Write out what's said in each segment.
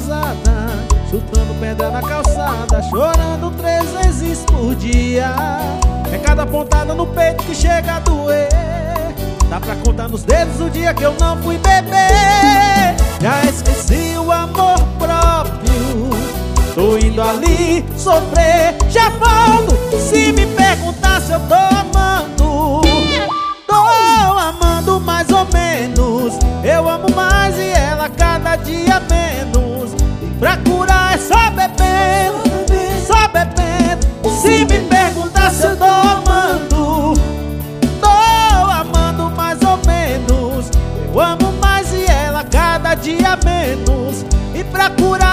pesada Chutando pedra na calçada Chorando três vezes por dia. É cada pontada no peito que chega a doer. Dá pra contar nos dedos o dia que eu não fui beber. Já esqueci o amor próprio. Tô indo ali sofrer. Já volto se me perguntar se eu tô amando Se me perguntar se eu tô amando Tô amando mais ou menos. Eu amo mais e ela cada dia menos. E pra curar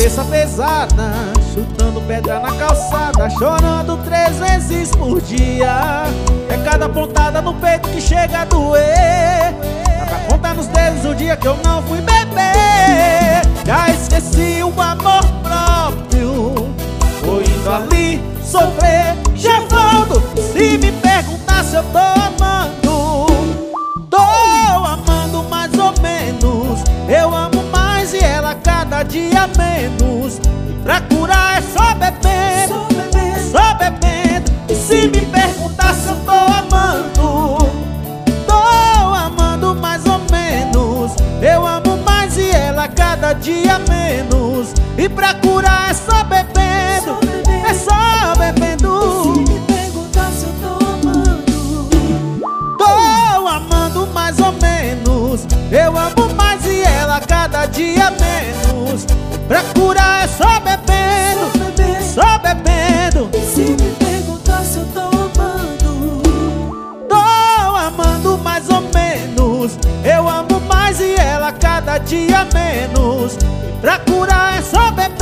Cabeça pesada, chutando pedra na calçada Chorando três vezes por dia. É cada pontada no peito que chega a doer. Dá pra contar nos dedos o dia que eu não fui beber. Já esqueci o amor próprio. Tô indo ali sofrer, já volto Se me perguntar se eu tô pra curar é só bebendo, só bebendo. E se me perguntar se eu tô amando Tô amando mais ou menos. Eu amo mais e ela cada dia menos. E pra curar é só cada dia menos. Pra curar é só bebendo,